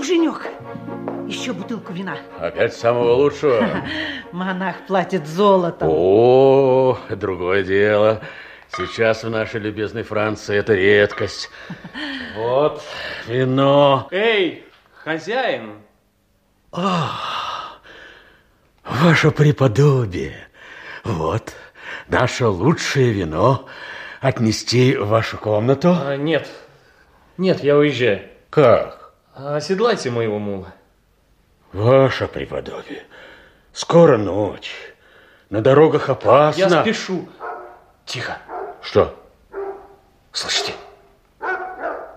муженек, еще бутылку вина. Опять самого лучшего? Монах платит золотом. О, другое дело. Сейчас в нашей любезной Франции это редкость. Вот, вино. Эй, хозяин! Ваше преподобие. Вот, наше лучшее вино. Отнести в вашу комнату? А, нет, нет, я уезжаю. Как? Оседлайте моего мула. Ваше преподобие, скоро ночь. На дорогах опасно. Я спешу. Тихо. Что? Слышите?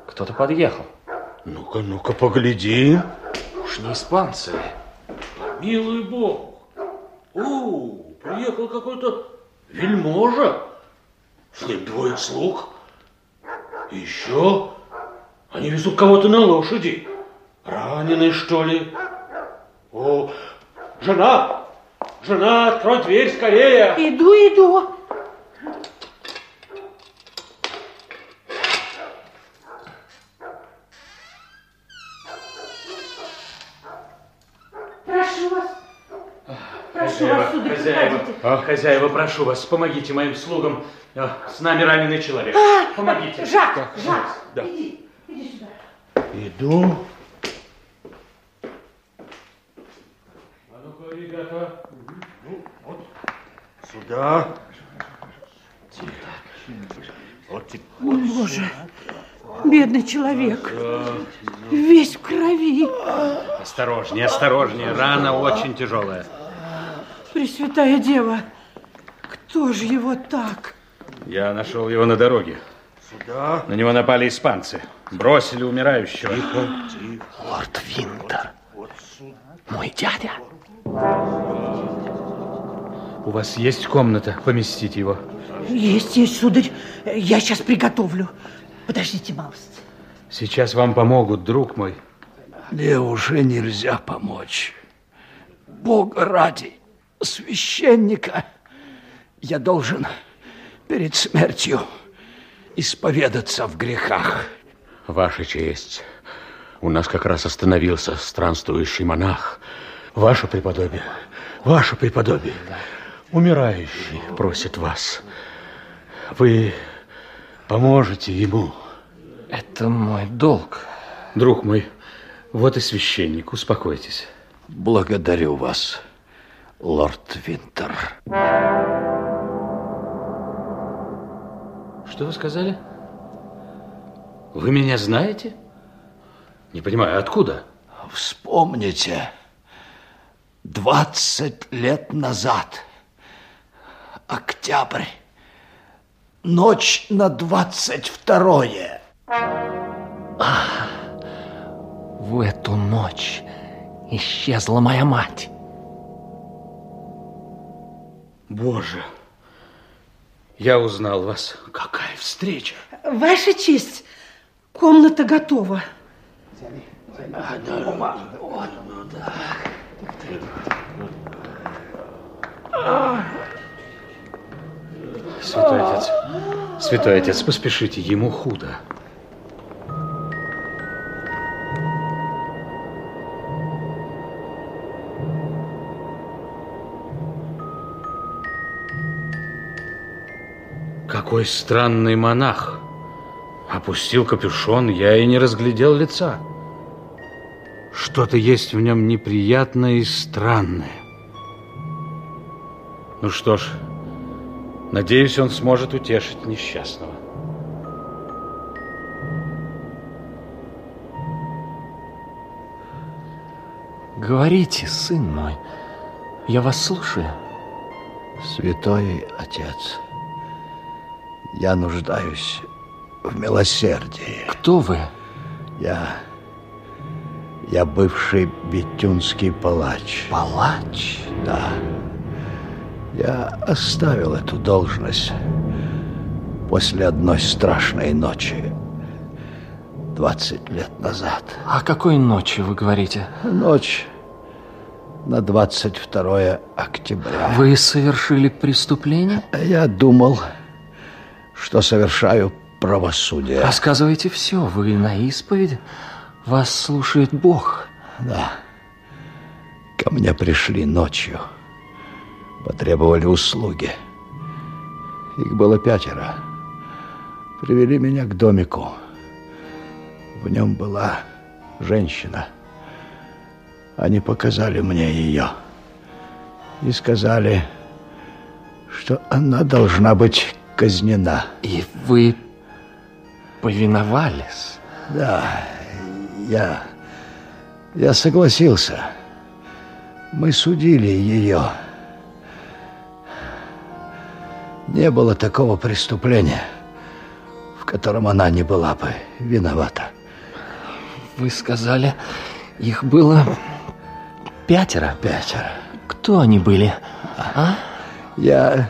Кто-то подъехал. Ну-ка, ну-ка, погляди. Уж не испанцы ли? Милый бог. О, приехал какой-то вельможа. С ним двое слуг. И еще они везут кого-то на лошади. Раненый, что ли? О, жена! Жена, открой дверь скорее! Иду, иду. Прошу вас. Прошу вас, сударь, хозяева, проходите. а, хозяева, прошу вас, помогите моим слугам. А, С нами раненый человек. Помогите. Жак, Жак, Да. иди, иди сюда. Иду. А ну-ка, ребята. Ну, вот. Сюда. Вот теперь. Боже, бедный человек. Весь в крови. Осторожнее, осторожнее, рана очень тяжелая. Пресвятая Дева, кто же его так? Я нашел его на дороге. Сюда. На него напали испанцы. Бросили умирающего. Лорд Винтер. Мой дядя. У вас есть комната поместить его? Есть, есть, сударь. Я сейчас приготовлю. Подождите, малость. Сейчас вам помогут, друг мой. Мне уже нельзя помочь. Бога ради, священника, я должен перед смертью исповедаться в грехах. Ваша честь, у нас как раз остановился странствующий монах. Ваше преподобие, ваше преподобие, умирающий просит вас. Вы поможете ему. Это мой долг. Друг мой, вот и священник, успокойтесь. Благодарю вас, лорд Винтер. Что вы сказали? Вы меня знаете? Не понимаю, откуда? Вспомните, 20 лет назад, октябрь, ночь на 22 В эту ночь исчезла моя мать. Боже, я узнал вас. Какая встреча! Ваша честь, комната готова. Святой отец, святой отец, поспешите, ему худо. Какой странный монах. Опустил капюшон, я и не разглядел лица. Что-то есть в нем неприятное и странное. Ну что ж, надеюсь, он сможет утешить несчастного. Говорите, сын мой, я вас слушаю. Святой Отец, я нуждаюсь в милосердии. Кто вы? Я... Я бывший бетюнский палач. Палач? Да. Я оставил эту должность после одной страшной ночи 20 лет назад. О какой ночи вы говорите? Ночь на 22 октября. Вы совершили преступление? Я думал, что совершаю правосудие. Рассказывайте все. Вы на исповеди? Вас слушает Бог. Да. Ко мне пришли ночью. Потребовали услуги. Их было пятеро. Привели меня к домику. В нем была женщина. Они показали мне ее. И сказали, что она должна быть казнена. И вы повиновались? Да, я... Я согласился. Мы судили ее. Не было такого преступления, в котором она не была бы виновата. Вы сказали, их было пятеро? Пятеро. Кто они были? А? Я...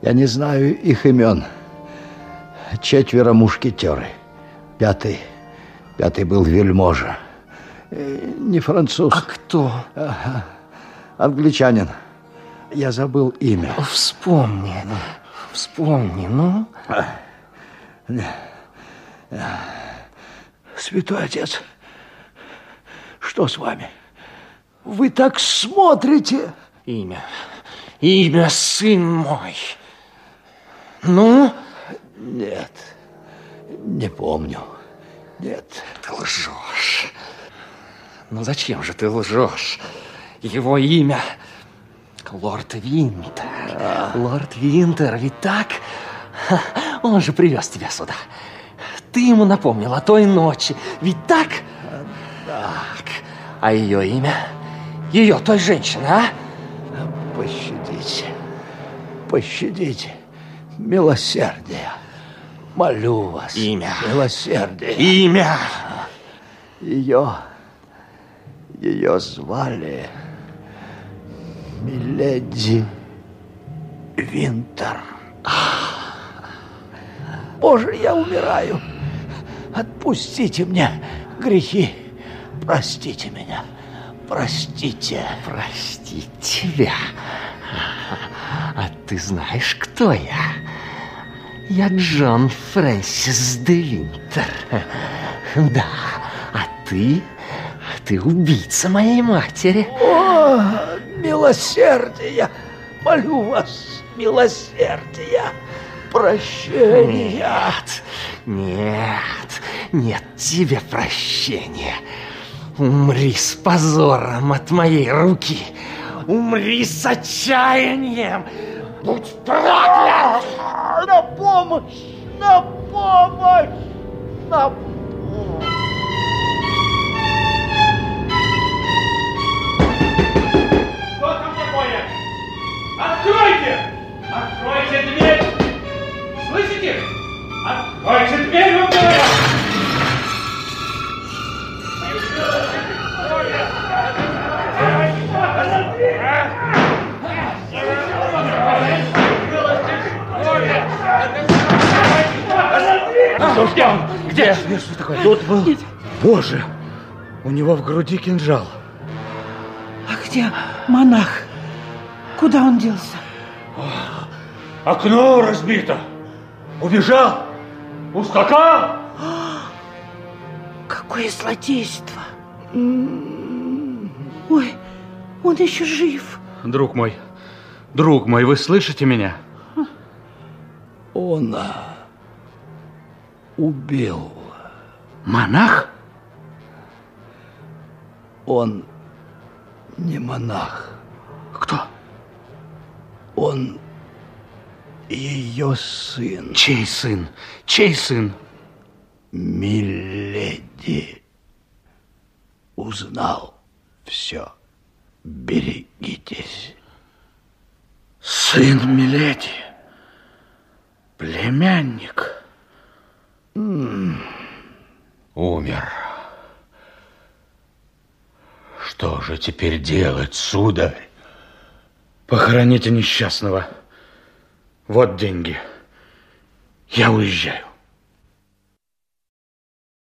Я не знаю их имен. Четверо мушкетеры. Пятый... Пятый был вельможа. Э, Не француз. А кто? Англичанин. Я забыл имя. Вспомни. Вспомни, ну. Святой отец, что с вами? Вы так смотрите. Имя. Имя, сын мой. Ну? Нет, не помню. Нет. Ты лжешь. Ну зачем же ты лжешь? Его имя Лорд Винтер. Лорд Винтер, ведь так? Он же привез тебя сюда. Ты ему напомнил о той ночи. Ведь так? Так. А ее имя? Ее, той женщины, а? Пощадите. Пощадите. Милосердие. Молю вас. Имя. Милосердие. Имя. Ее... Ее звали... Миледи Винтер. Боже, я умираю. Отпустите мне грехи. Простите меня. Простите. Простить тебя. А ты знаешь, кто я? Я Джон Фрэнсис де Винтер. Да, а ты... Ты убийца моей матери. О, милосердие! Молю вас, милосердия! Прощения! Нет, нет, нет тебе прощения. Умри с позором от моей руки. Умри с отчаянием. Будь проклят! На помощь! На помощь! На помощь! Что там такое? Откройте! Откройте дверь! Тут был. Боже, у него в груди кинжал. А где монах? Куда он делся? Окно разбито. Убежал. Ускакал. Какое злодейство! Ой, он еще жив. Друг мой, друг мой, вы слышите меня? Он убил. Монах? Он не монах. Кто? Он ее сын. Чей сын? Чей сын? Миледи узнал все. Берегитесь. Сын Миледи. Племянник. Умер. Что же теперь делать, сударь? Похороните несчастного. Вот деньги. Я уезжаю.